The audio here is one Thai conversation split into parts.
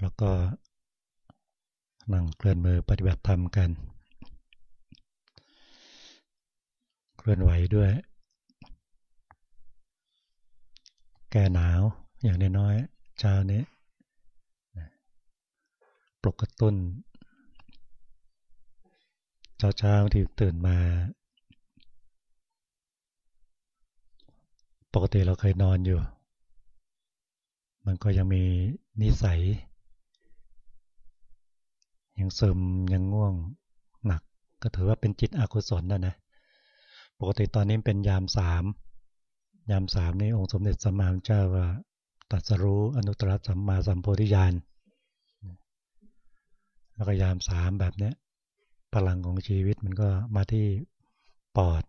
แล้วก็นั่งเคลื่อนมือปฏิบัติธรรมกัน เคลื่อนไหวด้วย แก้หนาวอย่างน้อยๆเช้านี้ปลุกกระตุ้นเช้าเช้าที่ตื่นมา ปกติเราเคยนอนอยู่ มันก็ยังมีนิสัย ยังซึมยังง่วงหนัก ก็ถือว่าเป็นจิตอกุศลนะนะปกติตอนนี้เป็นยามสามยามสามนี้องค์สมเด็จสัมมาสัมพุทธเจ้าว่าตัดสรู้อนุตตรสัมมาสัมโพธิญาณแล้วก็ยามสามแบบนี้พลังของชีวิตมันก็มาที่ปอด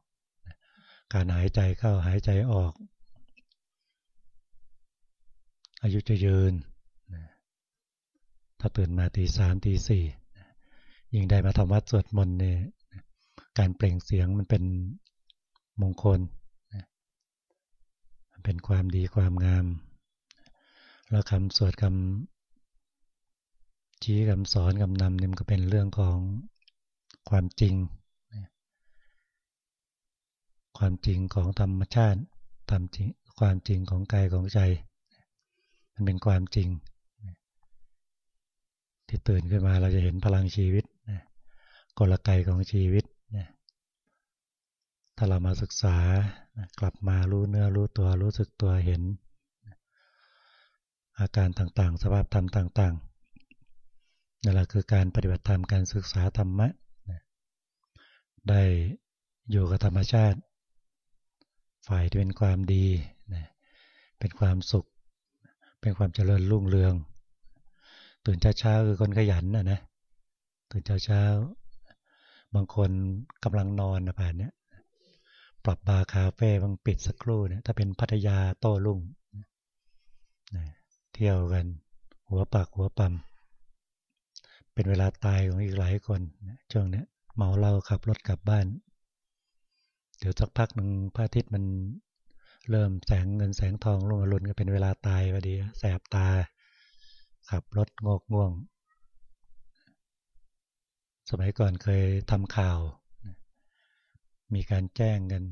การหายใจเข้าหายใจออก อายุจะยืน ถ้าตื่นมาตีสามตีสี่ยิ่งได้มาทำวัดสวดมนต์เนี่ยการเปล่งเสียงมันเป็นมงคลมันเป็นความดีความงาม แล้วคำสวดคำชี้คำสอนคำนำเนี่ยมันก็เป็นเรื่องของความจริง ความจริงของธรรมชาติธรรมจริงความจริงของกายของใจ มันเป็นความจริง ที่ตื่นขึ้นมาเราจะเห็นพลังชีวิตกลไกของชีวิตถ้าเรามาศึกษากลับมารู้เนื้อรู้ตัวรู้สึกตัวเห็น อาการต่างๆ สภาพธรรมต่างๆนั่นแหละคือการปฏิบัติธรรมการศึกษาธรรมะได้อยู่กับธรรมชาติ ฝ่ายที่เป็นความดี เป็นความสุข เป็นความเจริญรุ่งเรือง ตื่นเช้าๆคือคนขยันนะนะตื่นเช้าๆบางคนกำลังนอนนะผ่านเนี้ยปรับบาร์คาเฟ่บางปิดสักครู่เนี่ยถ้าเป็นพัทยาโต้รุ่งนะเที่ยวกัน หัวปากหัวปั๊มเป็นเวลาตายของอีกหลายคนช่วงเนี้ยเมาเหล้าขับรถกลับบ้าน เดี๋ยวสักพักหนึ่งพระอาทิตย์มัน เริ่มแสงเงินแสงทองลงมาลุนก็เป็นเวลาตายพอดี แสบตา ขับรถงกง่วง สมัยก่อนเคยทำข่าว มีการแจ้งกัน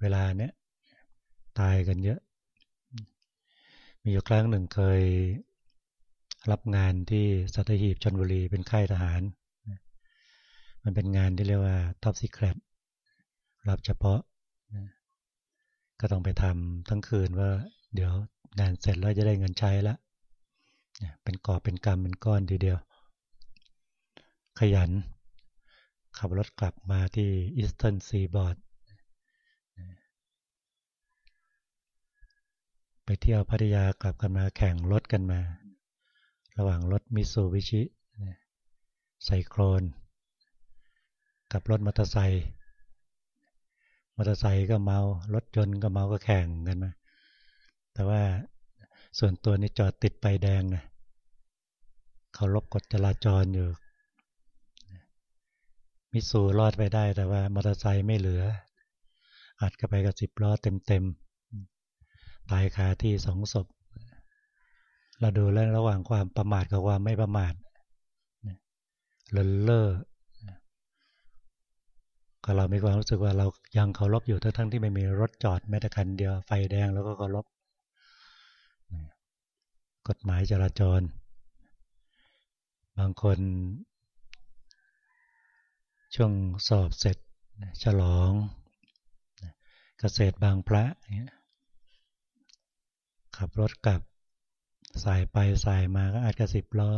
เวลาเนี้ยตายกันเยอะ มีอยู่ครั้งหนึ่งเคยรับงานที่สัตหีบชนบุรีเป็นค่ายทหาร มันเป็นงานที่เรียกว่าท็อปซิเครตรับเฉพาะ ก็ต้องไปทำทั้งคืนว่า เดี๋ยวงานเสร็จแล้วจะได้เงินใช้ล้วเป็นกอบเป็นกรรมเป็นก้อนทีเดียว ขยัน ขับรถกลับมาที่อีสเทิร์นซีบอร์ดไปเที่ยวพัทยากลับกันมาแข่งรถกันมา ระหว่างรถมิตซูบิชิไซโคลน กับรถมอเตอร์ไซค์ มอเตอร์ไซค์ก็เมารถยนต์ก็เมาก็แข่งกันมาแต่ว่าส่วนตัวนี่จอดติดไฟแดงนะเขาลบกฎจราจรอยู่ มิสูรอดไปได้แต่ว่ามอเตอร์ไซค์ไม่เหลือ อัดก็ไปกับสิบล้อเต็มๆตายคาที่สองศพเราดูแล้วระหว่างความประมาทกับความไม่ประมาทเลินเล่อ ก็เรามีความรู้สึกว่าเรายังเคารพอยู่ทั้งที่ไม่มีรถจอดแม้แต่คันเดียวไฟแดงแล้วก็เคารพกฎหมายจราจร บางคน ช่วงสอบเสร็จฉลองเกษตรบางพระขับรถกลับสายไปสายมาก็อาจจะสิบล้อ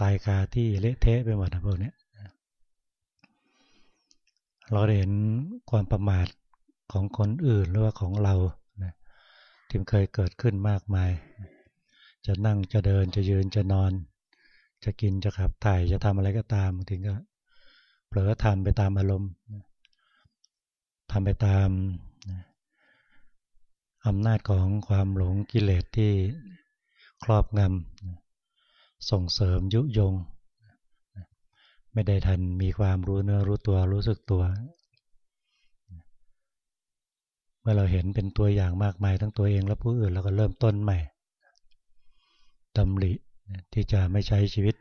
ตายคาที่เละเทะไปหมดนะพวกนี้ เราเห็นความประมาทของคนอื่นหรือว่าของเรานะที่เคยเกิดขึ้นมากมาย จะนั่งจะเดินจะยืนจะนอน จะกินจะขับถ่ายจะทำอะไรก็ตามถึงก็เผลอทำไปตามอารมณ์ทำไปตามอำนาจของความหลงกิเลสที่ครอบงำส่งเสริมยุยง ไม่ได้ทันมีความรู้เนื้อรู้ตัวรู้สึกตัว เมื่อเราเห็นเป็นตัวอย่างมากมายทั้งตัวเองและผู้อื่นเราก็เริ่มต้นใหม่ดำริที่จะไม่ใช้ชีวิต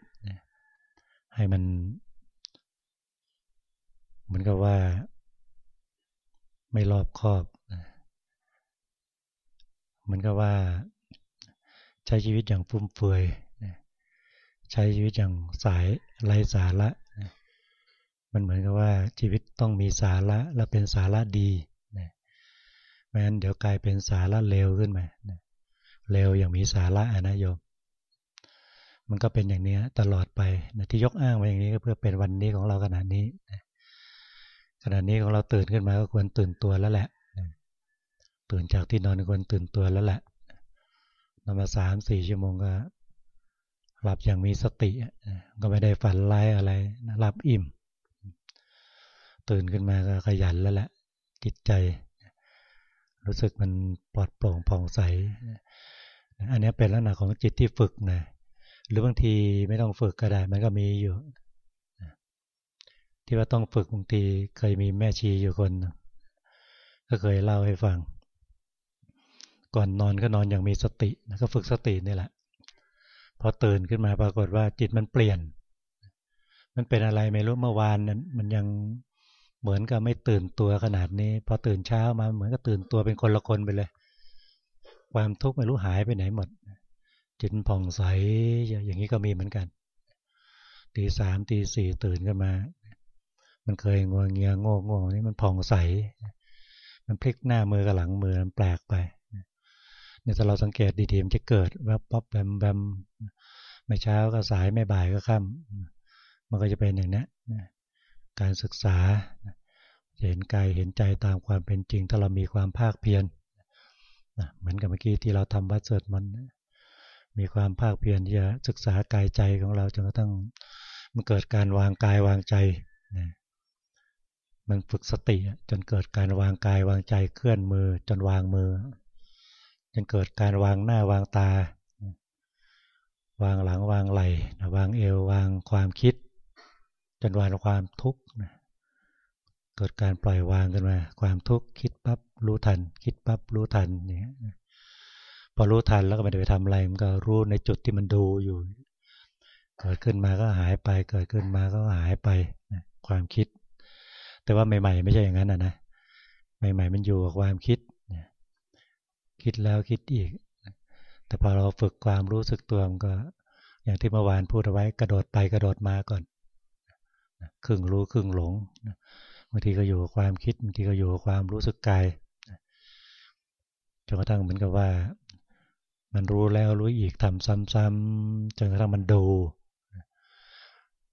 ให้มัน เหมือนกับว่า ไม่รอบคอบเหมือนกับว่า ใช้ชีวิตอย่างฟุ่มเฟือยใช้ชีวิตอย่างสายไร้สาระ มันเหมือนกับว่าชีวิตต้องมีสาระและเป็นสาระดีไม่งั้นเดี๋ยวกลายเป็นสาระเลวขึ้นมาเลวอย่างมีสาระนะโยม มันก็เป็นอย่างนี้ตลอดไปนะที่ยกอ้างไว้อย่างนี้ก็เพื่อเป็นวันนี้ของเราขนาดนี้ขณะนี้ของเราตื่นขึ้นมาก็ควรตื่นตัวแล้วแหละ ตื่นจากที่นอนควรตื่นตัวแล้วแหละนอนมาสามสี่ชั่วโมงก็หลับอย่างมีสติก็ไม่ได้ฝันร้ายอะไรหลับอิ่ม ตื่นขึ้นมาก็ขยันแล้วแหละจิตใจ รู้สึกมันปลอดโปร่งผ่องใส อันนี้เป็นลักษณะของจิตที่ฝึกนะหรือบางทีไม่ต้องฝึกก็ได้มันก็มีอยู่ ที่ว่าต้องฝึกบางทีเคยมีแม่ชีอยู่คน ก็เคยเล่าให้ฟัง ก่อนนอนก็นอนอย่างมีสติก็ฝึกสตินี่แหละพอตื่นขึ้นมาปรากฏว่าจิตมันเปลี่ยน มันเป็นอะไรไม่รู้เมื่อวานนั้นมันยัง เหมือนกับไม่ตื่นตัวขนาดนี้พอตื่นเช้ามาเหมือนกับตื่นตัวเป็นคนละคนไปเลย ความทุกข์ไม่รู้หายไปไหนหมด จิตผ่องใสอย่างนี้ก็มีเหมือนกันตีสามตีสี่ตื่นขึ้นมา มันเคยงวงเงียงโง่งนี่มันผ่องใส มันพลิกหน้ามือกับหลังมือมันแปลกไปเนี่ยถ้าเราสังเกตดีๆมันจะเกิดแวบป๊บแบมแบมไม่เช้าก็สายไม่บ่ายก็ค่ำมันก็จะเป็นอย่างนี้ การศึกษาเห็นกายเห็นใจตามความเป็นจริง ถ้าเรามีความภาคเพียรเหมือนกับเมื่อกี้ที่เราทำวัดเสดมัน มีความภาคเพียรที่จะศึกษากายใจของเราจนกระทั่งมันเกิดการวางกายวางใจมันฝึกสติจนเกิดการวางกายวางใจเคลื่อนมือจนวางมือ จนเกิดการวางหน้าวางตา วางหลังวางไหล่วางเอววางความคิด จนวางความทุกข์เกิดการปล่อยวางกันมา ความทุกข์คิดปั๊บรู้ทัน คิดปั๊บรู้ทันเนี่ยพอรู้ทันแล้วก็ไม่ได้ไปทำอะไรมันก็รู้ในจุดที่มันดูอยู่ เกิดขึ้นมาก็หายไป เกิดขึ้นมาก็หายไปความคิด แต่ว่าใหม่ ๆ ไม่ใช่อย่างนั้นนะนะใหม่ ๆ มันอยู่กับความคิดคิดแล้วคิดอีก แต่พอเราฝึกความรู้สึกตัวมันก็ อย่างที่เมื่อวานพูดเอาไว้กระโดดไปกระโดดมาก่อน ครึ่งรู้ครึ่งหลงบางทีก็อยู่กับความคิดบางทีก็อยู่กับความรู้สึกกายจนกระทั่งเหมือนกับว่า มันรู้แล้วรู้อีกทำซ้ำๆจนกระทั่งมันดู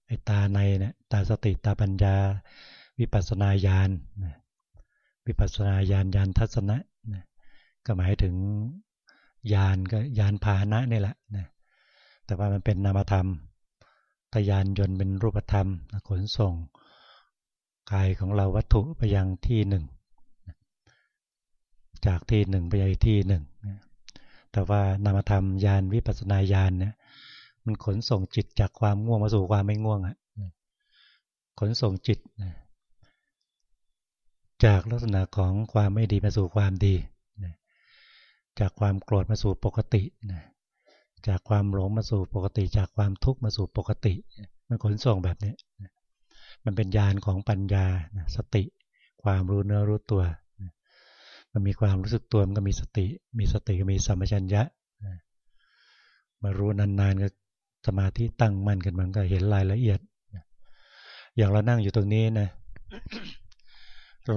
ไอ้ตาในเนี่ยตาสติตาปัญญา วิปัสสนาญาณวิปัสสนาญาณญาณทัศนะก็หมายถึงยานก็ยานพาหนะนี่แหละแต่ว่ามันเป็นนามธรรม ทยานยนต์เป็นรูปธรรมขนส่งกายของเราวัตถุไปยังที่หนึ่งจากที่หนึ่งไปยังที่หนึ่งแต่ว่านามธรรมยานวิปัสนาญาณเนี่ยมันขนส่งจิตจากความง่วงมาสู่ความไม่ง่วงอะขนส่งจิตจากลักษณะของความไม่ดีมาสู่ความดี จากความโกรธมาสู่ปกตินะ จากความหลงมาสู่ปกติ จากความทุกข์มาสู่ปกติ มันขนส่งแบบนี้มันเป็นญาณของปัญญาสติ ความรู้เนื้อรู้ตัว มันมีความรู้สึกตัวมันก็มีสติ มีสติก็มีสัมปชัญญะมารู้นานๆก็สมาธิตั้งมั่นกันมันก็เห็นรายละเอียดอย่างเรานั่งอยู่ตรงนี้นะ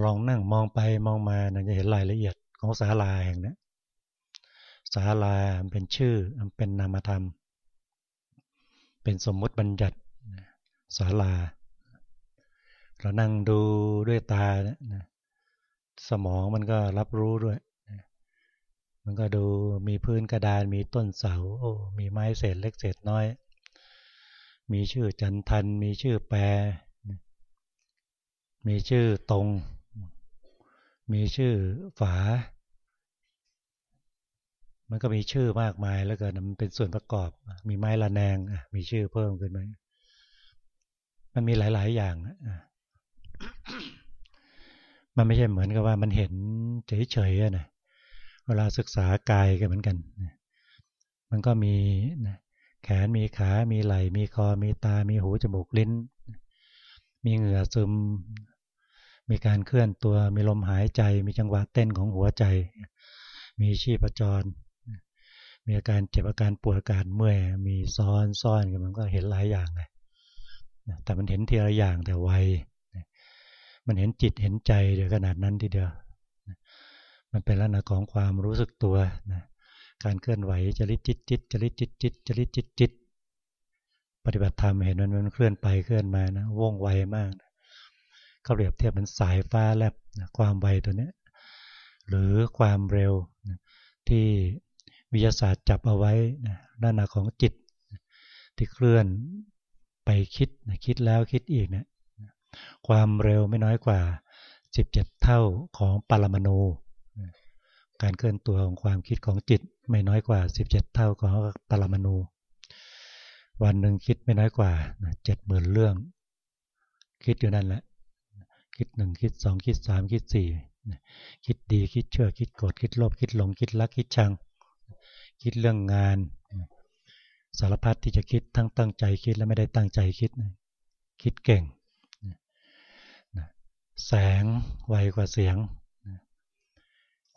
ลองนั่งมองไปมองมานะจะเห็นรายละเอียดของศาลาแห่งนี้ ศาลาเป็นชื่อเป็นนามธรรม เป็นสมมุติบัญญัติศาลา เรานั่งดูด้วยตานะสมองมันก็รับรู้ด้วย มันก็ดูมีพื้นกระดานมีต้นเสา โอ้ มีไม้เศษเล็กเศษน้อย มีชื่อจันทัน มีชื่อแปร มีชื่อตรง มีชื่อฝา มันก็มีชื่อมากมายแล้วกันมันเป็นส่วนประกอบ มีไม้ละแนงมีชื่อเพิ่มขึ้นไหมมันมีหลาย ๆ อย่างมันไม่ใช่เหมือนกับว่ามันเห็นเฉยๆนะเวลาศึกษากายก็เหมือนกันมันก็มีแขนมีขา มีไหล่มีคอ มีตา มีหูจมูกลิ้น มีเหงื่อซึม มีการเคลื่อนตัว มีลมหายใจ มีจังหวะเต้นของหัวใจ มีชีพจร มีอาการเจ็บอาการปวดอาการเมื่อยมีซ้อนซ้อนกันมันก็เห็นหลายอย่างเลยแต่มันเห็นทีละอย่างแต่ไวมันเห็นจิตเห็นใจเดียวขนาดนั้นทีเดียวมันเป็นลักษณะของความรู้สึกตัวนะการเคลื่อนไหวจริตจิตจิตจริตจิตจิตจริตจิตจิตปฏิบัติธรรมเห็นมันมันเคลื่อนไปเคลื่อนมานะว่องไวมากเขาเปรียบเทียบเหมือนสายฟ้าแลบนะความไวตัวนี้หรือความเร็วนะที่ วิทยาศาสตร์จับเอาไว้นะด้านหน้าของจิตที่เคลื่อนไปคิดนะคิดแล้วคิดอีกเนะความเร็วไม่น้อยกว่า 17 เท่าของปรมาณูการเคลื่อนตัวของความคิดของจิตไม่น้อยกว่า 17 เท่าของปรมาณูวันหนึ่งคิดไม่น้อยกว่าเจ็ดหมื่นเรื่อง คิดอยู่นั่นแหละ คิดหนึ่งคิดสองคิดสามคิดสี่คิดดีคิดเชื่อคิดโกรธคิดโลภคิดหลงคิดรักคิดชัง คิดเรื่องงาน สารพัดที่จะคิดทั้งตั้งใจคิดและไม่ได้ตั้งใจคิด คิดเก่ง แสงไวกว่าเสียง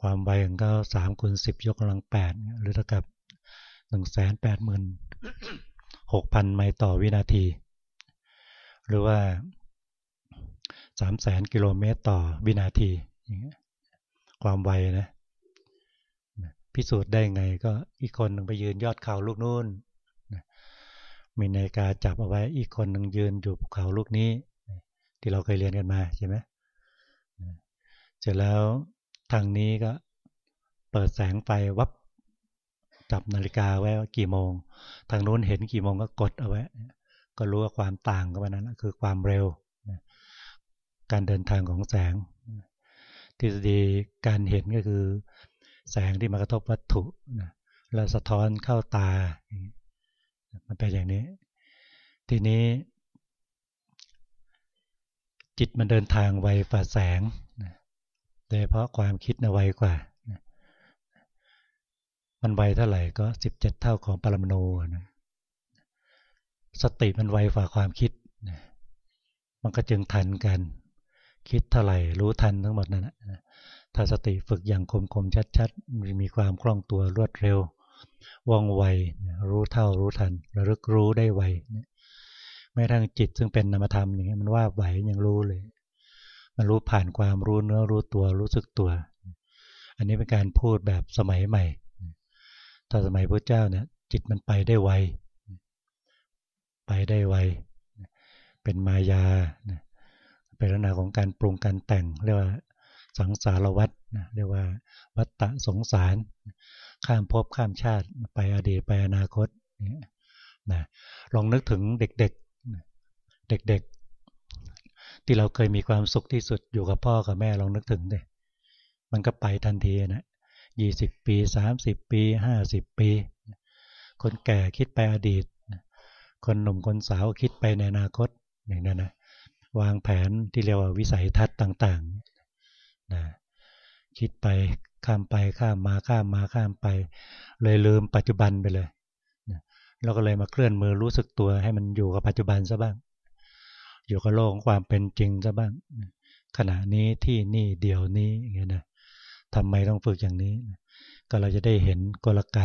ความไวของเขาสามคูณสิบยกกำลังแปดหรือเท่ากับหนึ่งแสนแปดหมื่นหกพันไมล์ต่อวินาที หรือว่าสามแสนกิโลเมตรต่อวินาที ความไวนะ พิสูจน์ได้ไงก็อีกคนหนึ่งไปยืนยอดเขาลูกนู้นมีนาฬิกาจับเอาไว้อีกคนหนึ่งยืนอยู่ภูเขาลูกนี้ ที่เราเคยเรียนกันมาใช่ไหมเสร็จแล้วทางนี้ก็เปิดแสงไฟวับจับนาฬิกาไว้ว่ากี่โมง ทางนู้นเห็นกี่โมงก็กดเอาไว้ ก็รู้ว่าความต่างกันนั้นคือความเร็ว การเดินทางของแสง ทฤษฎีการเห็นก็คือ แสงที่มากระทบวัตถุแล้วสะท้อนเข้าตา มันเป็นอย่างนี้ ทีนี้ จิตมันเดินทางไวฝ่าแสงโดยเพราะความคิดนะไวกว่า มันไวเท่าไหร่ก็สิบเจ็ดเท่าของปรมาณูนะสติมันไวกว่าความคิด มันก็จึงทันกัน คิดเท่าไหร่รู้ทันทั้งหมดนั่นแหะ ถ้าสติฝึกอย่างคมคมชัดๆ มีความคล่องตัวรวดเร็วว่องไวรู้เท่ารู้ทันระลึกรู้ได้ไวไม่ทั้งจิตซึ่งเป็นนามธรรมอย่างนี้มันว่าไหวยังรู้เลย มันรู้ผ่านความรู้เนื้อรู้ตัวรู้สึกตัว อันนี้เป็นการพูดแบบสมัยใหม่ถ้าสมัยพระเจ้าเนี่ยจิตมันไปได้ไวไปได้ไวเป็นมายาเป็นลักษณะของการปรุงการแต่งเรียกว่า สังสารวัฏเรียกว่าวัตตะสงสาร ข้ามภพข้ามชาติไปอดีตไปอนาคตนะลองนึกถึงเด็กๆเด็กๆ ที่เราเคยมีความสุขที่สุดอยู่กับพ่อกับแม่ลองนึกถึงดิมันก็ไปทันทีนะยี่สิบปีสามสิบปีห้าสิบปี คนแก่คิดไปอดีต คนหนุ่มคนสาวคิดไปในอนาคตอย่างนั้นนะวางแผนที่เรียกว่าวิสัยทัศน์ต่าง ๆ นะคิดไปข้ามไปข้ามมาข้ามมาข้ามไป เลยลืมปัจจุบันไปเลยเราก็เลยมาเคลื่อนมือรู้สึกตัวให้มันอยู่กับปัจจุบันซะบ้าง อยู่กับโลกของความเป็นจริงซะบ้าง ขณะนี้ที่นี่เดี๋ยวนี้อย่างเงี้ยนะทำไมต้องฝึกอย่างนี้ก็เราจะได้เห็นกลไก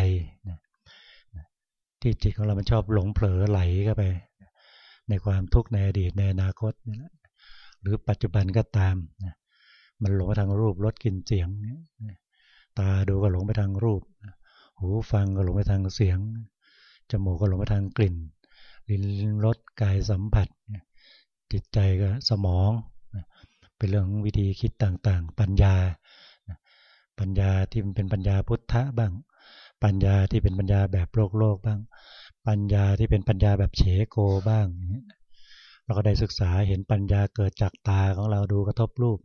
นะที่จิตของเรามันชอบหลงเผลอไหลเข้าไป ในความทุกข์ในอดีตในอนาคตนี่แหละหรือปัจจุบันก็ตามนะ มันหลงไปทางรูปรสกลิ่นเสียง ตาดูก็หลงไปทางรูป หูฟังก็หลงไปทางเสียง จมูกก็หลงไปทางกลิ่น ลิ้นรสกายสัมผัส จิตใจก็สมอง เป็นเรื่องวิธีคิดต่างๆ ปัญญา ปัญญาที่มันเป็นปัญญาพุทธะบ้าง ปัญญาที่เป็นปัญญาแบบโลกโลกบ้าง ปัญญาที่เป็นปัญญาแบบเฉโกบ้างเราก็ได้ศึกษาเห็นปัญญาเกิดจากตาของเราดูกระทบรูป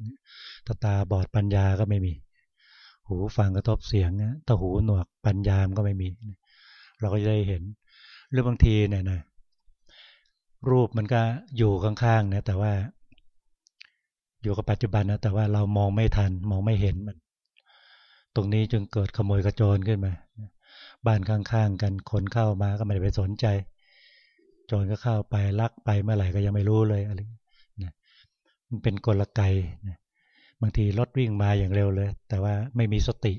ถ้าตาบอดปัญญาก็ไม่มี หูฟังกระทบเสียงถ้าหูหนวกปัญญามก็ไม่มี เราก็จะได้เห็นหรือบางทีเนี่ยนะรูปมันก็อยู่ข้างๆนะแต่ว่า อยู่กับปัจจุบันนะแต่ว่าเรามองไม่ทัน มองไม่เห็นมัน ตรงนี้จึงเกิดขโมยกระโจนขึ้นมาบ้านข้างๆกันคนเข้ามาก็ไม่ได้ไปสนใจ โจรก็เข้าไปลักไปเมื่อไหร่ก็ยังไม่รู้เลยอะไรนะมันเป็นกลไกนะบางทีรถวิ่งมาอย่างเร็วเลย แต่ว่าไม่มีสติ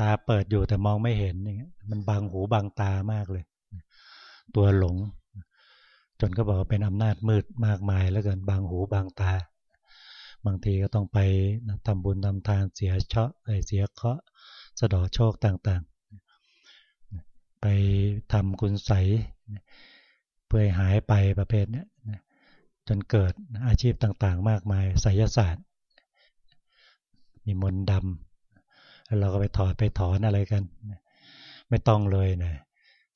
ตาเปิดอยู่แต่มองไม่เห็นอย่างเงี้ยมันบังหูบังตามากเลย ตัวหลง จนก็บอกเป็นอำนาจมืดมากมายแล้วเกินบางหูบางตา บางทีก็ต้องไปทำบุญทำทานเสียเชาะเสียเคาะสะดอโชคต่างๆ ไปทำคุณใส เพื่อหายไปประเภทนี้จนเกิดอาชีพต่างๆ มากมายไสยศาสตร์ มีมนต์ดำแล้วเราก็ไปถอดไปถอนอะไรกัน ไม่ต้องเลยนะ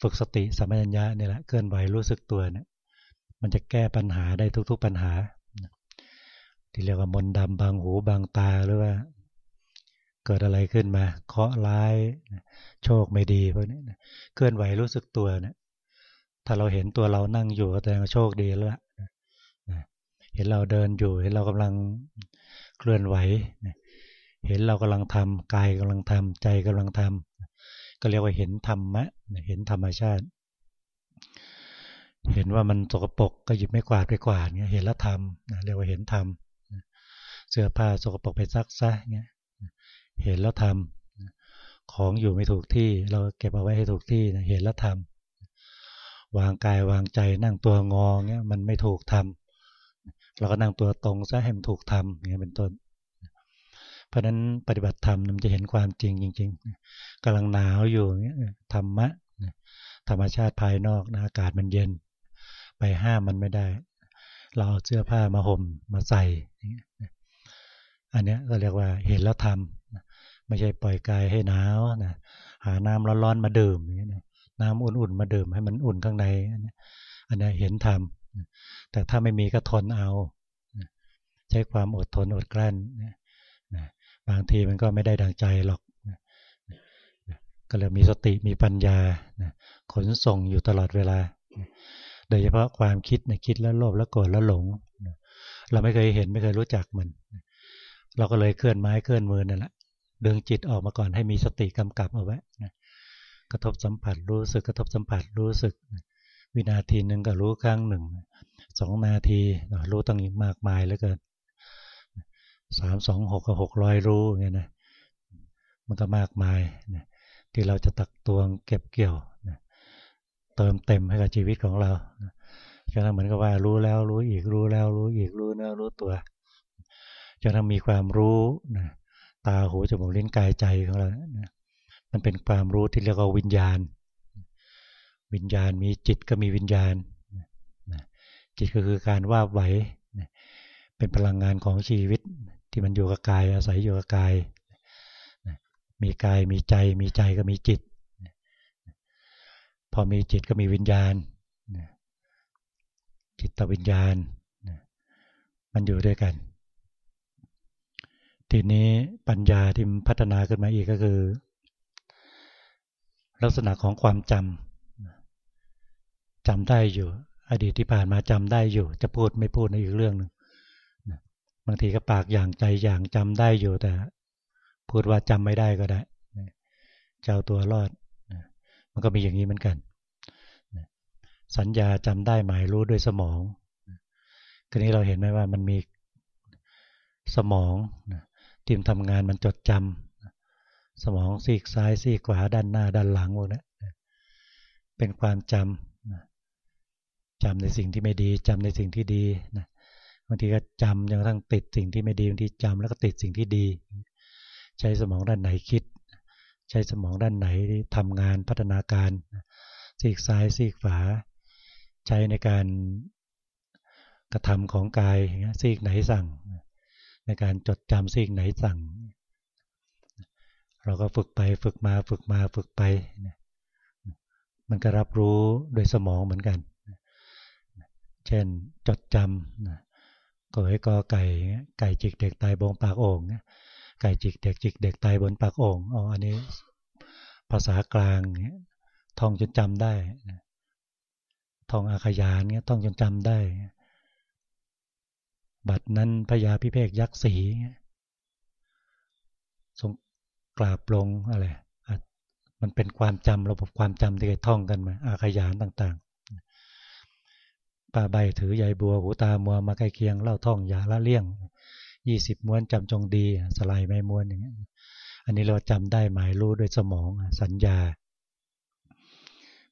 ฝึกสติสัมปชัญญะนี่แหละเคลื่อนไหวรู้สึกตัวเนะมันจะแก้ปัญหาได้ทุก ๆปัญหา ที่เรียกว่ามนต์ดำบางหูบางตาหรือว่า เกิดอะไรขึ้นมา เคาะร้าย โชคไม่ดีพวกนี้เคลื่อนไหวรู้สึกตัวเนะ ถ้าเราเห็นตัวเรานั่งอยู่ก็แสดงว่าโชคดีแล้วล่ะเห็นเราเดินอยู่ เห็นเรากำลังเคลื่อนไหว เห็นเรากำลังทำกายกำลังทำใจกำลังทำก็เรียกว่าเห็นธรรมะ เห็นธรรมชาติ เห็นว่ามันสกปรกก็หยิบไม่กวาดไปกวาดเงี้ยเห็นแล้วทำเรียกว่าเห็นธรรมเสื้อผ้าสกปรกไปซักซะเงี้ยเห็นแล้วทำของอยู่ไม่ถูกที่ เราเก็บเอาไว้ให้ถูกที่เห็นแล้วทำ วางกายวางใจนั่งตัวงอเงี้ยมันไม่ถูกทำเราก็นั่งตัวตรงซะให้มันถูกทำอย่างเงี้ยเป็นต้น เพราะนั้นปฏิบัติธรรมมันจะเห็นความจริงจริง ๆกำลังหนาวอยู่เงี้ยธรรมะธรรมชาติภายนอกนะอากาศมันเย็น ไปห้ามมันไม่ได้ เราเอาเสื้อผ้ามาห่มมาใส่ อันนี้ก็เรียกว่าเห็นแล้วทำไม่ใช่ปล่อยกายให้หนาวนะหาน้ำร้อนๆมาดื่มอย่างนี้นะ น้ำอุ่นๆมาดื่มให้มันอุ่นข้างใน อันนี้อันนี้เห็นทำแต่ถ้าไม่มีก็ทนเอา ใช้ความอดทนอดกลั้นบางทีมันก็ไม่ได้ดังใจหรอกก็เลยมีสติมีปัญญาขนส่งอยู่ตลอดเวลา โดยเฉพาะความคิดนคิดแล้วโลภแล้วโกรธแล้วหลง เราไม่เคยเห็นไม่เคยรู้จักมัน เราก็เลยเคลื่อนไม้เคลื่อนมือนั่นแหละดึงจิตออกมาก่อนให้มีสติกำกับเอาไว้นะ กระทบสัมผัสรู้สึกกระทบสัมผัสรู้สึก วินาทีหนึ่งก็รู้ครั้งหนึ่งสองนาทีรู้ตั้งมากมายเหลือเกินสามสองหกกับหกร้อยรู้เงี้ยนะมันก็มากมายนะที่เราจะตักตวงเก็บเกี่ยวนะเติมเต็มให้กับชีวิตของเราจะทำเหมือนกับว่ารู้แล้วรู้อีกรู้แล้วรู้อีกรู้เนื้อรู้ตัวจนทำมีความรู้นะตาหูจมูกลิ้นกายใจของเรานะ มันเป็นความรู้ที่เรียกว่าวิญญาณ วิญญาณมีจิตก็มีวิญญาณ จิตก็คือการว่าไหว เป็นพลังงานของชีวิตที่มันอยู่กับกายอาศัยอยู่กับกาย มีกายมีใจมีใจก็มีจิต พอมีจิตก็มีวิญญาณ จิตตวิญญาณ มันอยู่ด้วยกัน ทีนี้ปัญญาที่พัฒนาขึ้นมาอีกก็คือ ลักษณะของความจำจำได้อยู่ อดีตที่ผ่านมาจำได้อยู่ จะพูดไม่พูดในอีกเรื่องหนึ่งบางทีก็ปากอย่างใจอย่างจำได้อยู่แต่ พูดว่าจำไม่ได้ก็ได้เจ้าตัวรอด มันก็มีอย่างนี้เหมือนกัน สัญญาจำได้หมายรู้ด้วยสมองทีนี้เราเห็นไหมว่ามันมีสมองทีมทำงานมันจดจำ สมองซีกซ้ายซีกขวาด้านหน้าด้านหลังพวกนี้เป็นความจำจำในสิ่งที่ไม่ดีจำในสิ่งที่ดีนะบางทีก็จำจนกระทั่งติดสิ่งที่ไม่ดีบางทีจำแล้วก็ติดสิ่งที่ดี ใช้สมองด้านไหนคิด ใช้สมองด้านไหนทำงานพัฒนาการซีกซ้ายซีกขวาใช้ในการกระทำของกายซีกไหนสั่ง ในการจดจำสิ่งไหนสั่ง เราก็ฝึกไปฝึกมาฝึกมาฝึกไป มันก็รับรู้โดยสมองเหมือนกัน เช่นจดจำก็ให้กอไก่ไก่จิกเด็กตายบงปากโอ่งไก่จิกเด็กจิกเด็กตายบนปากโอ่งอ๋ออันนี้ภาษากลางท่องจนจำได้ท่องอาขยานเงี้ยท่องจนจำได้ บัดนั้นพญาพิเภกยักษ์สีทรง กราบลงอะไรมันเป็นความจำระบบความจำที่เคยท่องกันมาอาขยานต่างๆป้าใบถือใยบัวหูตามัวมาใกล้เคียงเล่าท่องยาละเลี่ยงยี่สิบม้วนจำจงดีสลายไม่ม้วนอย่างเงี้ยอันนี้เราจำได้หมายรู้ด้วยสมองสัญญา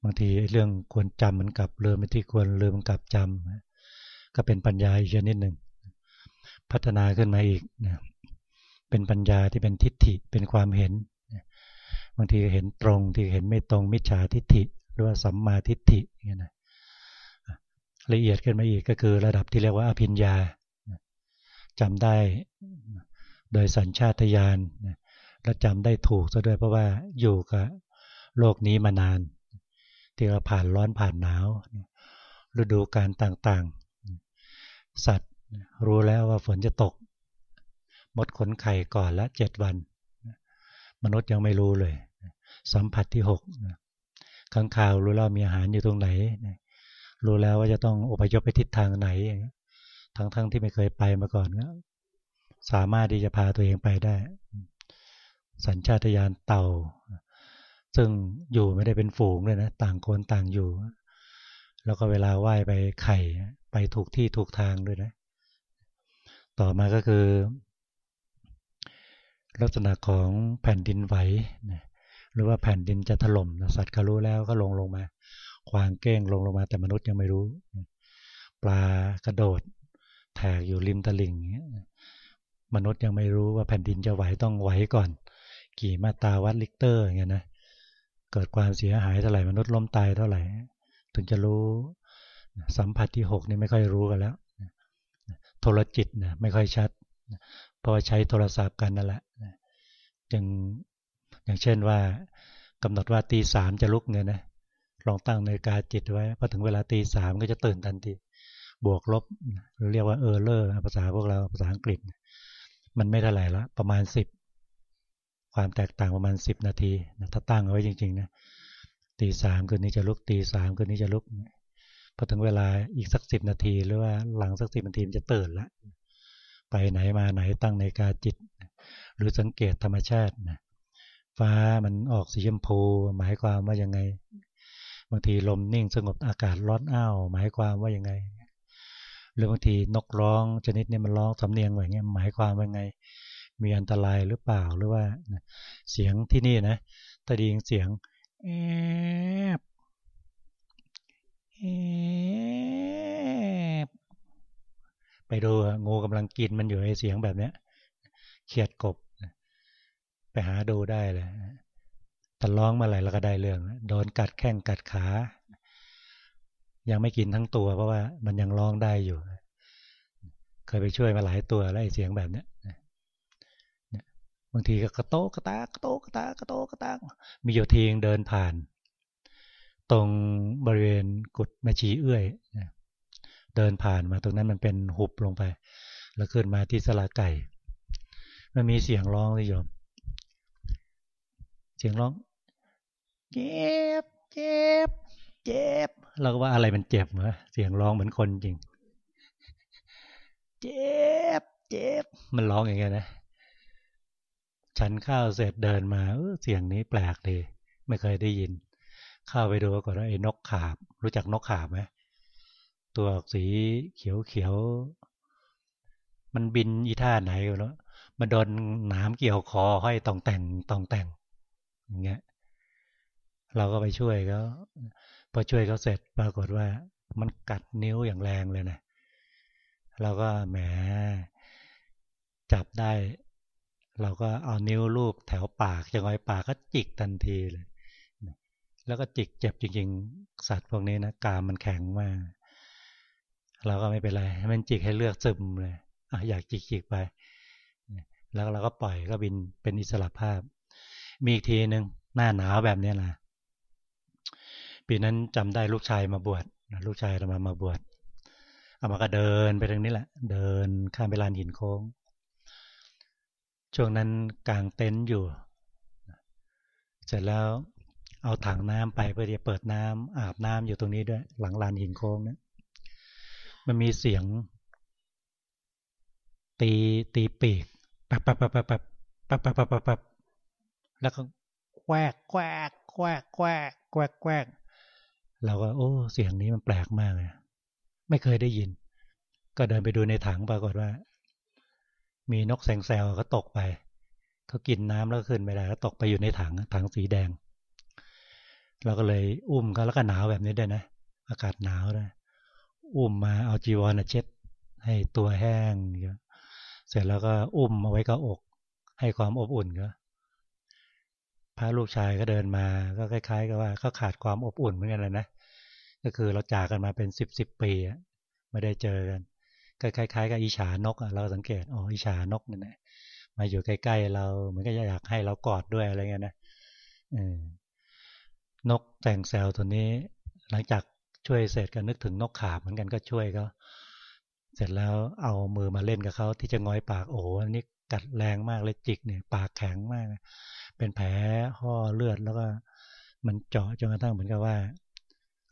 บางทีเรื่องควรจำมันกลับลืมไปที่ควรลืมกลับจำก็เป็นปัญญาอีกชนิดหนึ่งพัฒนาขึ้นมาอีกนะ เป็นปัญญาที่เป็นทิฏฐิเป็นความเห็นบางทีเห็นตรงที่เห็นไม่ตรงมิจฉาทิฏฐิ หรือว่าสัมมาทิฏฐิอย่างนี้นะละเอียดขึ้นมาอีกก็คือระดับที่เรียกว่าอภิญญาจำได้โดยสัญชาตญาณและจำได้ถูกซะด้วยเพราะว่าอยู่กับโลกนี้มานาน ที่เราผ่านร้อนผ่านหนาว ฤดูการต่างๆ สัตว์รู้แล้วว่าฝนจะตก มดขนไข่ก่อนละเจ็ดวัน มนุษย์ยังไม่รู้เลย สัมผัสที่หกข้างข่าวรู้แล้วมีอาหารอยู่ตรงไหน รู้แล้วว่าจะต้องอพยพไปทิศทางไหนทั้งๆทที่ไม่เคยไปมาก่อนก็สามารถที่จะพาตัวเองไปได้ สัญชาตญาณเต่า ซึ่งอยู่ไม่ได้เป็นฝูงเลยนะ ต่างคนต่างอยู่ แล้วก็เวลาว่ายไปไข่ ไปถูกที่ถูกทางด้วยนะ ต่อมาก็คือ ลักษณะของแผ่นดินไหวนะหรือว่าแผ่นดินจะถล่มนะสัตว์ก็รู้แล้วก็ลงลงมา กวางเก้งลงลงมาแต่มนุษย์ยังไม่รู้ ปลากระโดด แถกอยู่ริมตลิ่งมนุษย์ยังไม่รู้ว่าแผ่นดินจะไหวต้องไหวก่อน กี่มาตราวัดริกเตอร์อย่างเงี้ยนะเกิดความเสียหายเท่าไหร่มนุษย์ล้มตายเท่าไหร่ ถึงจะรู้สัมผัสที่หกนี่ไม่ค่อยรู้กันแล้วโทรจิตนะไม่ค่อยชัด เพราะใช้โทรศัพท์กันนั่นแหละจึงอย่างเช่นว่ากำหนดว่าตีสามจะลุกเงี้ยนะลองตั้งนาฬิกาจิตไว้พอถึงเวลาตีสามก็จะตื่นทันทีบวกลบหรือเรียกว่าเออร์เลอร์ภาษาพวกเราภาษาอังกฤษ มันไม่เท่าไหร่ละประมาณสิบความแตกต่างประมาณสิบนาทีนะถ้าตั้งเอาไว้จริงๆนะตีสามคืนนี้จะลุกตีสามคืนนี้จะลุกพอถึงเวลาอีกสักสิบนาที หรือว่าหลังสักสิบนาทีมันจะตื่นละ ไปไหนมาไหนตั้งในกาจิต หรือสังเกตธรรมชาตินะฟ้ามันออกสีชมพู หมายความว่ายังไง บางทีลมนิ่งสงบอากาศร้อนอ้าวหมายความว่ายังไง หรือบางทีนกร้องชนิดนี้มันร้องสำเนียงแบบนี้หมายความว่าไง มีอันตรายหรือเปล่าหรือว่าเสียงที่นี่นะถ้าดีเสียงแอบแอบ ดูงูกำลังกินมันอยู่ในเสียงแบบเนี้ยเขียดกบ ไปหาดูได้เลยแต่ร้องมาอะไรเราก็ได้เรื่อง โดนกัดแข้งกัดขา ยังไม่กินทั้งตัวเพราะว่ามันยังร้องได้อยู่ เคยไปช่วยมาหลายตัวแล้วไอ้เสียงแบบเนี้ยบางทีก็กระโตกกระตากกระโตกกระตากกระโตกกระตากมีอยู่ทีงเดินผ่าน ตรงบริเวณกุดมาชีเอื้อย เดินผ่านมาตรงนั้นมันเป็นหุบลงไป แล้วขึ้นมาที่สลาไก่ มันมีเสียงร้องเลยโยม เสียงร้อง เจ็บ เจ็บ เจ็บ เราก็ว่าอะไรมันเจ็บเหรอเสียงร้องเหมือนคนจริง เจ็บ เจ็บ มันร้องอย่างเงี้ยนะ ฉันข้าวเสร็จเดินมาเออเสียงนี้แปลกดี ไม่เคยได้ยิน เข้าไปดูก่อนว่าไอ้นกขาบ รู้จักนกขาบไหม ตัวสีเขียวเขียว มันบินอีท่าไหนกันแล้วมันโดนหนามเกี่ยวคอห้อยตองแต่งตองแต่งอย่างเงี้ยเราก็ไปช่วยเขาพอช่วยเขาเสร็จปรากฏว่า มันกัดนิ้วอย่างแรงเลยนะเราก็แหมจับได้ เราก็เอานิ้วลูบแถวปากจะงอยปากก็จิกทันทีเลย แล้วก็จิกเจ็บจริงๆ สัตว์พวกนี้นะกามมันแข็งมาก เราก็ไม่เป็นไรมันจิกให้เลือกซึมเลยออยากจิกจิกไป แล้วเราก็ปล่อยก็บินเป็นอิสระภาพ มีอีกทีหนึ่งหน้าหนาวแบบนี้นะปีนั้นจำได้ลูกชายมาบวชลูกชายเรามามาบวชเอามาก็เดินไปทางนี้แหละ เดินข้ามไปลานหินโค้ง ช่วงนั้นกลางเต็นท์อยู่ เสร็จแล้วเอาถังน้ำไปเพื่อจะเปิดน้ำอาบน้ำอยู่ตรงนี้ด้วย หลังลานหินโค้งเนะ มันมีเสียง ตีตีปีกปับปับปับปับปับปับปับปับปับแล้วก็แควกแควกแควกแควกแควกแควกเราก็โอ้ เสียงนี้มันแปลกมากเลยไม่เคยได้ยิน ก็เดินไปดูในถังปรากฏว่า มีนกแสงแซวเขาตกไปเขากินน้ำแล้วขึ้นไม่ได้แล้วตกไปอยู่ในถังถังสีแดง เราก็เลยอุ้มเขาแล้วก็หนาวแบบนี้ด้วยนะ อากาศหนาวด้วย อุ้มมาเอาจีวรเช็ดให้ตัวแห้งเสร็จแล้วก็อุ้มเอาไว้กับอก ให้ความอบอุ่นก็พระลูกชายก็เดินมาก็คล้ายๆกับว่าเขาขาดความอบอุ่นเหมือนกันเลยนะก็คือเราจากกันมาเป็นสิบสิบปีไม่ได้เจอกันก็คล้ายๆกับอิฉานกเราสังเกตอ๋ออิฉานกนี่นแหละมาอยู่ใกล้ๆเราเหมือนก็อยากให้เรากอดด้วยอะไรเงี้ยนะนกแต่งแซวตัวนี้ หลังจาก ช่วยเสร็จก็นึกถึงนกขาบเหมือนกันก็ช่วยเขาเสร็จแล้วเอามือมาเล่นกับเขาที่จะงอยปากโอ้อันนี้กัดแรงมากเลยจิกเนี่ย ปากแข็งมาก เป็นแผลห่อเลือดแล้วก็มันเจาะจนกระทั่งเหมือนกับว่า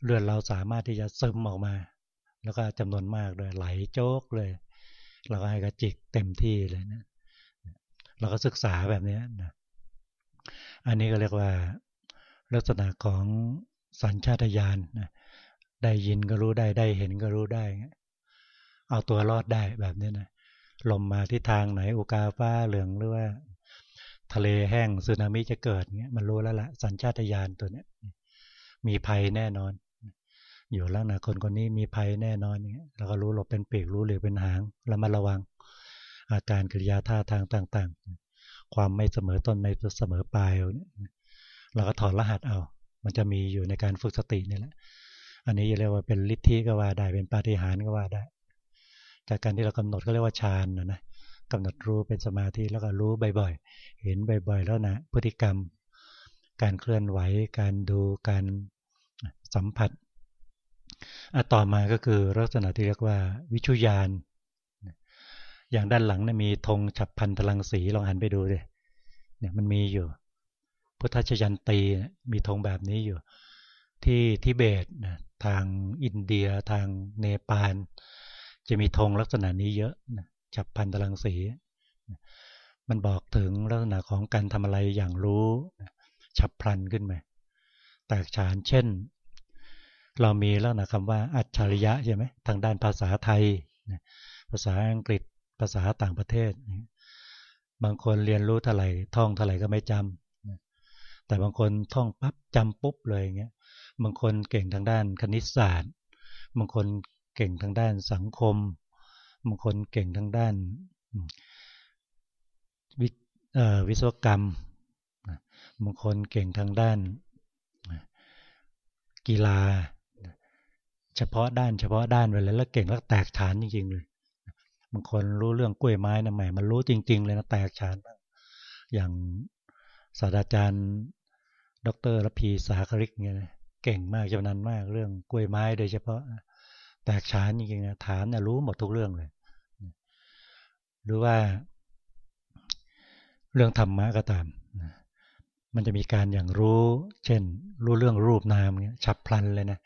เลือดเราสามารถที่จะซึมออกมา แล้วก็จำนวนมากเลยไหลโจกเลยเราก็ให้กระจิกเต็มที่เลยนะเราก็ศึกษาแบบนี้นะอันนี้ก็เรียกว่าลักษณะของสัญชาตญาณนะ ได้ยินก็รู้ได้ ได้เห็นก็รู้ได้ เอาตัวรอดได้แบบนี้นะลมมาที่ทางไหนอุกาฟ้าเหลืองหรือว่า ทะเลแห้งสึนามิจะเกิดเงี้ยมันรู้แล้วละสัญชาตญาณตัวเนี้ยมีภัยแน่นอน อยู่แล้วนะคนคนนี้มีภัยแน่นอนเงี้ยเราก็รู้หลบเป็นปีกรู้หรือเป็นหางแล้วมาระวัง อาการกิริยาท่าทางต่าง ๆ ความไม่เสมอต้นไม่เสมอปลายเนี่ยเราก็ถอดรหัสเอา มันจะมีอยู่ในการฝึกสตินี่แหละ อันนี้เรียกว่าเป็นฤทธิก็ว่าได้เป็นปาฏิหาริย์ก็ว่าได้ จากการที่เรากำหนดก็เรียกว่าฌานนะนะกำหนดรู้เป็นสมาธิแล้วก็รู้บ่อยๆ เห็นบ่อยๆ แล้วนะพฤติกรรม การเคลื่อนไหว การดูการสัมผัสอต่อมาก็คือลักษณะที่เรียกว่าวิชุยานอย่างด้านหลังนะมีธงฉับพันพลังสีลองหันไปดูเลยเนี่ยมันมีอยู่ พุทธชยันตีมีธงแบบนี้อยู่ ที่ทิเบตนะทางอินเดียทางเนปาลจะมีธงลักษณะนี้เยอะนะจับพันตรังสี มันบอกถึงลักษณะของการทำอะไรอย่างรู้ฉับพลันขึ้นมาแตกฉานเช่น เรามีลักษณะคำว่า อัจฉริยะใช่ไหมทางด้านภาษาไทย ภาษาอังกฤษภาษาต่างประเทศ บางคนเรียนรู้เท่าไหร่ท่องเท่าไหร่ก็ไม่จำ แต่บางคนท่องปั๊บจำปุ๊บเลยเงี้ย บางคนเก่งทางด้านคณิตศาสตร์ บางคนเก่งทางด้านสังคม บางคนเก่งทางด้านวิวิศวกรรม บางคนเก่งทางด้าน กีฬา เฉพาะด้านเฉพาะด้านไปเลยแล้วเก่งแล้วแตกฉานจริงๆเลย บางคนรู้เรื่องกล้วยไม้นะใหม่มันรู้จริง ๆ เลยนะแตกฉานอย่าง ศาสตราจารย์ ดรรพีสาคริกเนี่ยเก่งมากจำนันมากเรื่องกล้วยไม้โดยเฉพาะแตกฉานจริงๆนะถามเนี่ยรู้หมดทุกเรื่องเลย หรือว่าเรื่องธรรมะก็ตามมันจะมีการอย่างรู้ เช่น รู้เรื่องรูปนามเนี่ยฉับพลันเลยนะ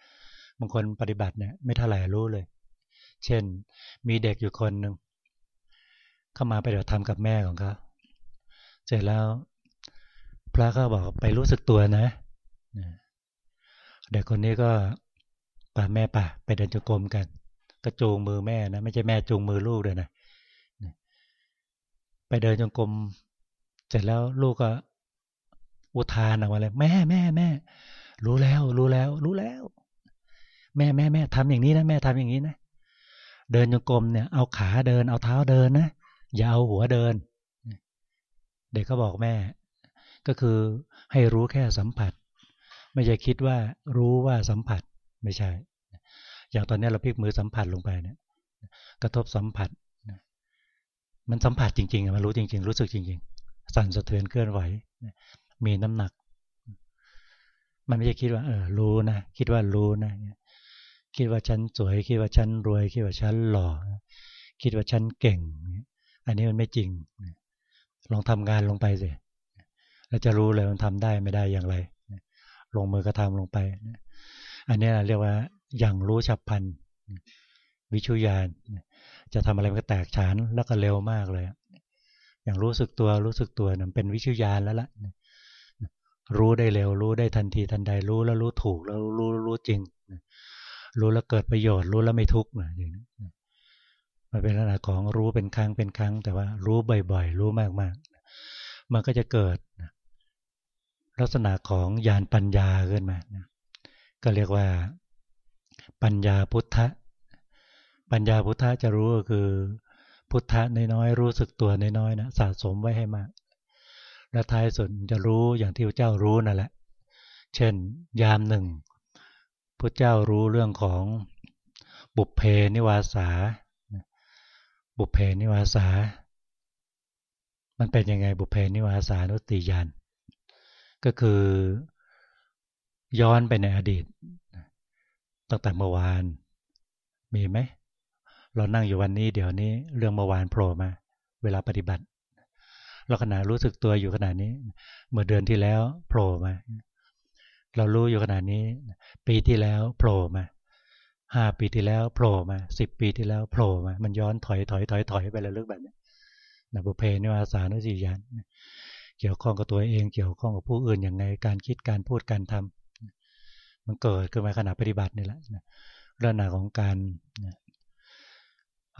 บางคนปฏิบัติเนี่ยไม่เท่าไหร่รู้เลย เช่น มีเด็กอยู่คนหนึ่งเข้ามาไปเดี๋ยวทำกับแม่ของเขาเสร็จแล้ว พระก็บอกไปรู้สึกตัวนะเด็กคนนี้ก็ป่าแม่ป่าไปเดินจงกรมกัน ก็จูงมือแม่นะไม่ใช่แม่จูงมือลูกเลยนะไปเดินจงกรมเสร็จแล้วลูกก็ อุทานออกมาเลยแม่แม่แม่รู้แล้ว รู้แล้ว รู้แล้ว แม่แม่แม่ทำอย่างนี้นะแม่ทำอย่างนี้นะเดินจงกรมเนี่ยเอาขาเดินเอาเท้าเดินนะอย่าเอาหัวเดิน เด็กก็บอกแม่ ก็คือให้รู้แค่สัมผัส ไม่ใช่คิดว่ารู้ว่าสัมผัสไม่ใช่ อย่างตอนนี้เราพลิกมือสัมผัสลงไปเนี่ยกระทบสัมผัส มันสัมผัสจริงๆมันรู้จริง ๆ รู้สึกจริง ๆ สั่นสะเทือนเคลื่อนไหว มีน้ำหนัก มันไม่ใช่คิดว่า เออ รู้นะ คิดว่ารู้นะ คิดว่าฉันสวย คิดว่าฉันรวย คิดว่าฉันหล่อ คิดว่าฉันเก่ง อันนี้มันไม่จริง ลองทำงานลงไปสิ แล้วจะรู้เลยมันทำได้ไม่ได้อย่างไร ลงมือกระทำลงไป อันนี้เรียกว่าอย่างรู้ฉับพันวิชุยานจะทำอะไรมันก็แตกฉานแล้วก็เร็วมากเลย อย่างรู้สึกตัวรู้สึกตัวนั่นเป็นวิชุยานแล้วล่ะรู้ได้เร็ว รู้ได้ทันทีทันใดรู้แล้วรู้ถูกแล้วรู้รู้จริง รู้แล้วเกิดประโยชน์ รู้แล้วไม่ทุกข์นะอย่างนี้มันเป็นลักษณะของรู้เป็นครั้งเป็นครั้ง แต่ว่ารู้บ่อยๆ รู้มากๆ มันก็จะเกิด ลักษณะของญาณปัญญาขึ้นมาก็เรียกว่า ปัญญาพุทธะ ปัญญาพุทธะจะรู้ก็คือ พุทธะน้อยๆรู้สึกตัวน้อยๆนะสะสมไว้ให้มาก และท้ายสุดจะรู้อย่างที่พระเจ้ารู้นั่นแหละ เช่น ยามหนึ่งพระเจ้ารู้เรื่องของบุพเพนิวาสา บุพเพนิวาสา มันเป็นยังไงบุพเพนิวาสานุสติญาณ ก็คือย้อนไปในอดีต ตั้งแต่เมื่อวาน มีไหม เรานั่งอยู่วันนี้เดี๋ยวนี้เรื่องเมื่อวานโผล่มา เวลาปฏิบัติ เราขณะรู้สึกตัวอยู่ขณะนี้ เมื่อเดือนที่แล้วโผล่มา เรารู้อยู่ขณะนี้ ปีที่แล้วโผล่มาห้าปีที่แล้วโผล่มาสิบปีที่แล้วโผล่มา มันย้อนถอยถอยถอยถอยไปแล้วลึกแบบนี้นะบุเพนิวาสานุสียาน เกี่ยวข้องกับตัวเอง เกี่ยวข้องกับผู้อื่นอย่างไง การคิดการพูดการทำมันเกิดขึ้นมาขณะปฏิบัตินี่แหละเรื่องหนาของการ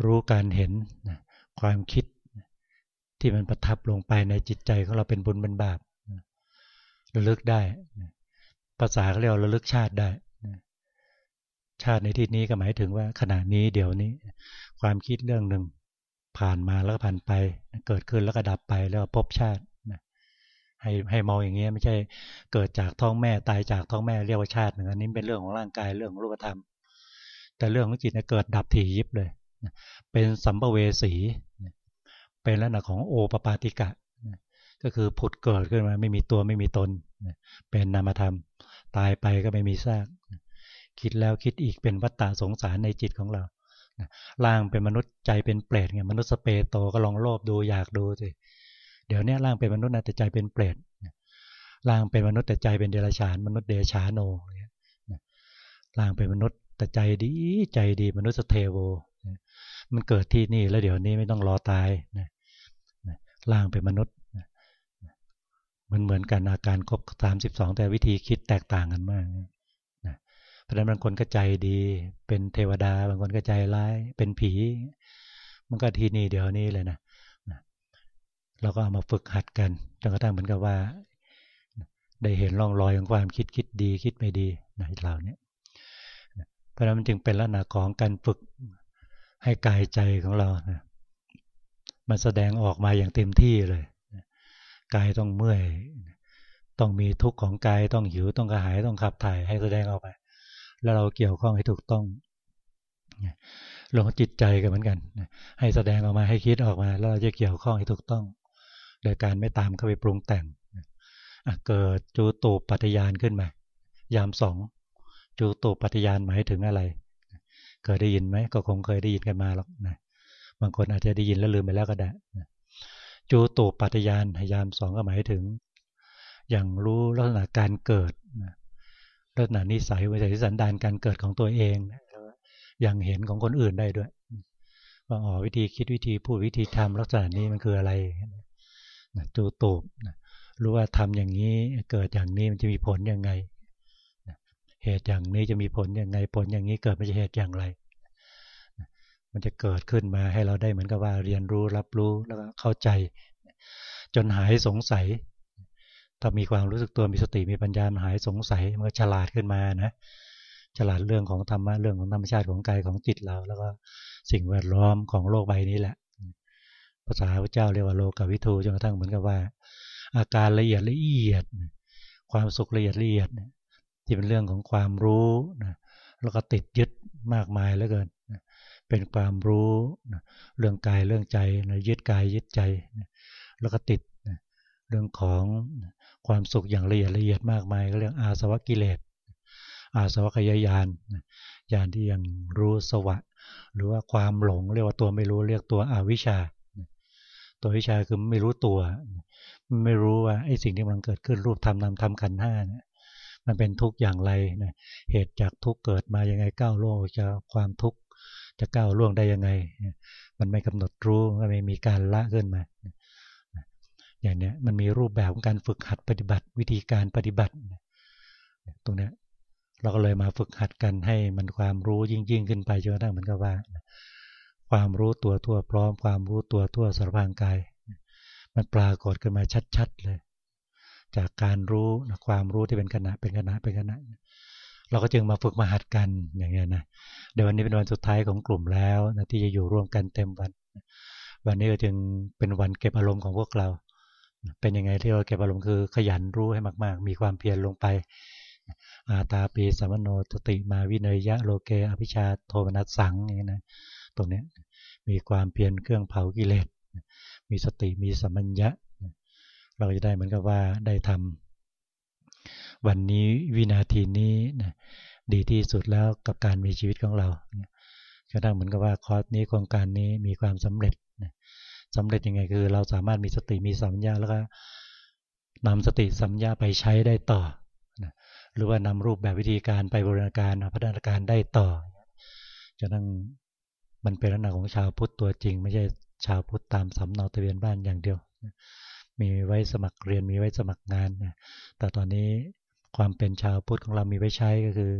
รู้การเห็นความคิดที่มันประทับลงไปในจิตใจของเราเป็นบุญเป็นบาประลึกได้ ภาษาเขาเรียกระลึกชาติได้ ชาติในที่นี้ก็หมายถึงว่าขณะนี้เดี๋ยวนี้ ความคิดเรื่องหนึ่งผ่านมาแล้วก็ผ่านไป เกิดขึ้นแล้วก็ดับไปแล้วพบชาติ ให้ให้มองอย่างเงี้ยไม่ใช่เกิดจากท้องแม่ตายจากท้องแม่เรียกว่าชาติหนึ่งอันนี้เป็นเรื่องของร่างกายเรื่องของรูปธรรม แต่เรื่องของจิตเกิดดับถี่ยิบเลย เป็นสัมภเวสีเป็นลักษณะของโอปปาติกะ ก็คือผุดเกิดขึ้นมาไม่มีตัวไม่มีตน เป็นนามธรรม ตายไปก็ไม่มีซากคิดแล้วคิดอีกเป็นวัฏฏะสงสารในจิตของเราร่างเป็นมนุษย์ใจเป็นเปรตไงมนุษย์สเปโตก็ลองโลภดูอยากดูสิ เดี๋ยวนี้ร่างเป็นมนุษย์นะแต่ใจเป็นเปรตร่างเป็นมนุษย์แต่ใจเป็นเดรัจฉาน มนุษย์เดชานโนร่างเป็นมนุษย์แต่ใจดีใจดีมนุษย์เทโวมันเกิดที่นี่แล้วเดี๋ยวนี้ไม่ต้องรอตายร่างเป็นมนุษย์มันเหมือนกันอาการครบสามสิบสองแต่วิธีคิดแตกต่างกันมากเพราะฉะนั้นบางคนก็ใจดี เป็นเทวดา บางคนก็ใจร้าย เป็นผี มันก็ที่นี่เดี๋ยวนี้เลยนะ เราก็เอามาฝึกหัดกันจนกระทั่งเหมือนกับว่า ได้เห็นร่องรอยของความคิดคิดดีคิดไม่ดีในเราเนี่ยเพราะนั้นมันจึงเป็นลักษณะของการฝึกให้กายใจของเรานะมันแสดงออกมาอย่างเต็มที่เลยกายต้องเมื่อยต้องมีทุกข์ของกายต้องหิวต้องกระหายต้องขับถ่ายให้แสดงออกไปแล้วเราเกี่ยวข้องให้ถูกต้องลงจิตใจกันเหมือนกันให้แสดงออกมาให้คิดออกมา แล้วเราจะเกี่ยวข้องให้ถูกต้อง โดยการไม่ตามเข้าไปปรุงแต่งเกิดจูตูปัตยานขึ้นมายามสองจูตูปัตยานหมายถึงอะไร เคยได้ยินไหมก็คงเคยได้ยินกันมาหรอกนะบางคนอาจจะได้ยินแล้วลืมไปแล้วก็ได้จูตูปัตยานยามสองก็หมายถึง อย่างรู้ลักษณะการเกิดลักษณะนิสัยวิสัยสันดานการเกิดของตัวเองอย่างเห็นของคนอื่นได้ด้วยว่าอ๋อวิธีคิดวิธีพูดวิธีทำลักษณะนี้มันคืออะไร นะจูตูบนะรู้ว่าทำอย่างนี้เกิดอย่างนี้มันจะมีผลยังไงนะเหตุอย่างนี้จะมีผลยังไง ผลอย่างนี้เกิดมันจะเหตุอย่างไรนะมันจะเกิดขึ้นมาให้เราได้เหมือนกับว่าเรียนรู้รับรู้แล้วก็เข้าใจ จนหายสงสัย ถ้ามีความรู้สึกตัวมีสติมีปัญญาหายสงสัยมันก็ฉลาดขึ้นมานะฉลาดเรื่องของธรรมะเรื่องของธรรมชาติของกายของจิตเรา แล้วก็สิ่งแวดล้อมของโลกใบนี้แหละ ภาษาพระเจ้าเรียกว่าโลกวิทูจนกระทั่งเหมือนกับว่า อาการละเอียดละเอียด ความสุขละเอียดละเอียดที่เป็นเรื่องของความรู้นะแล้วก็ติดยึดมากมายเหลือเกินเป็นความรู้เรื่องกายเรื่องใจนะยึดกายยึดใจ แล้วก็ติดเรื่องของความสุขอย่างละเอียดละเอียดมากมายก็เรื่องอาสวะกิเลสอาสวะขยายานยานที่ยังรู้สวะ หรือว่าความหลงเรียกว่าตัวไม่รู้เรียกตัวอวิชชา ตัววิชาคือไม่รู้ตัว ไม่รู้ว่าไอ้สิ่งที่มันเกิดขึ้นรูปธรรมนามธรรมขันห้าเนี่ยมันเป็นทุกข์อย่างไรนะเหตุจากทุกข์เกิดมายังไงก้าวล่วงจะความทุกข์จะก้าวล่วงได้ยังไง มันไม่กำหนดรู้ก็ไม่มีการละขึ้นมาอย่างเนี้ยมันมีรูปแบบของการฝึกหัดปฏิบัติ วิธีการปฏิบัติ ตรงเนี้ยเราก็เลยมาฝึกหัดกันให้มันความรู้ยิ่งยิ่งขึ้นไปจนกระทั่งเหมือนกับว่า ความรู้ตัวทั่วพร้อม ความรู้ตัวทั่วสารพางกาย มันปรากฏขึ้นมาชัดๆเลย จากการรู้ความรู้ที่เป็นขณะเป็นขณะเป็นขณะ เราก็จึงมาฝึกมาหัดกันอย่างเงี้ยนะเดี๋ยววันนี้เป็นวันสุดท้ายของกลุ่มแล้วนะที่จะอยู่ร่วมกันเต็มวัน วันนี้ก็จึงเป็นวันเก็บอารมณ์ของพวกเรา เป็นยังไงที่เราเก็บอารมณ์คือขยันรู้ให้มาก ๆ มีความเพียรลงไปอาตาปีสัมโนตติมาวิเนยยะโลเกอภิชาโทมนัสสังอย่างนี้นะ ตรงนี้มีความเพียรเครื่องเผากิเลสมีสติมีสัมมัญญะ เราจะได้เหมือนกับว่าได้ทำวันนี้วินาทีนี้นะดีที่สุดแล้วกับการมีชีวิตของเราก็ได้เหมือนกับว่าคอร์สนี้โครงการนี้มีความสำเร็จสำเร็จยังไงคือ เราสามารถมีสติมีสัมญาแล้วก็นำสติสัมญาไปใช้ได้ต่อหรือว่านำรูปแบบวิธีการไปบริการพัฒนาการได้ต่อจะนั่ง มันเป็นลักษณะของชาวพุทธตัวจริง ไม่ใช่ชาวพุทธตามสำเนาทะเบียนบ้านอย่างเดียว มีไว้สมัครเรียนมีไว้สมัครงานนะแต่ตอนนี้ความเป็นชาวพุทธของเรามีไว้ใช้ก็คือ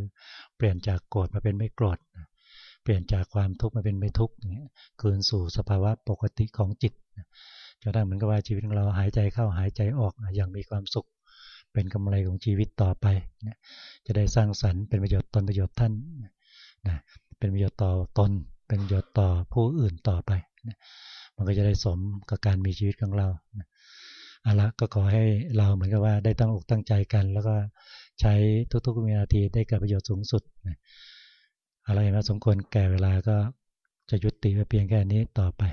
เปลี่ยนจากโกรธมาเป็นไม่โกรธเปลี่ยนจากความทุกข์มาเป็นไม่ทุกข์คืนสู่สภาวะปกติของจิตจะได้เหมือนกับว่าชีวิตของเราหายใจเข้าหายใจออกอย่างมีความสุข เป็นกำไรของชีวิตต่อไปจะได้สร้างสรรค์เป็นประโยชน์ตนประโยชน์ท่านเป็นประโยชน์ต่อตน เป็นประโยชน์ต่อผู้อื่นต่อไป มันก็จะได้สมกับการมีชีวิตของเราเอาละก็ขอให้เราเหมือนกับว่าได้ตั้งอกตั้งใจกัน แล้วก็ใช้ทุกๆวินาทีได้เกิดประโยชน์สูงสุดนะอะไรมาสมควรแก่เวลาก็จะยุติไปเพียงแค่นี้ต่อไป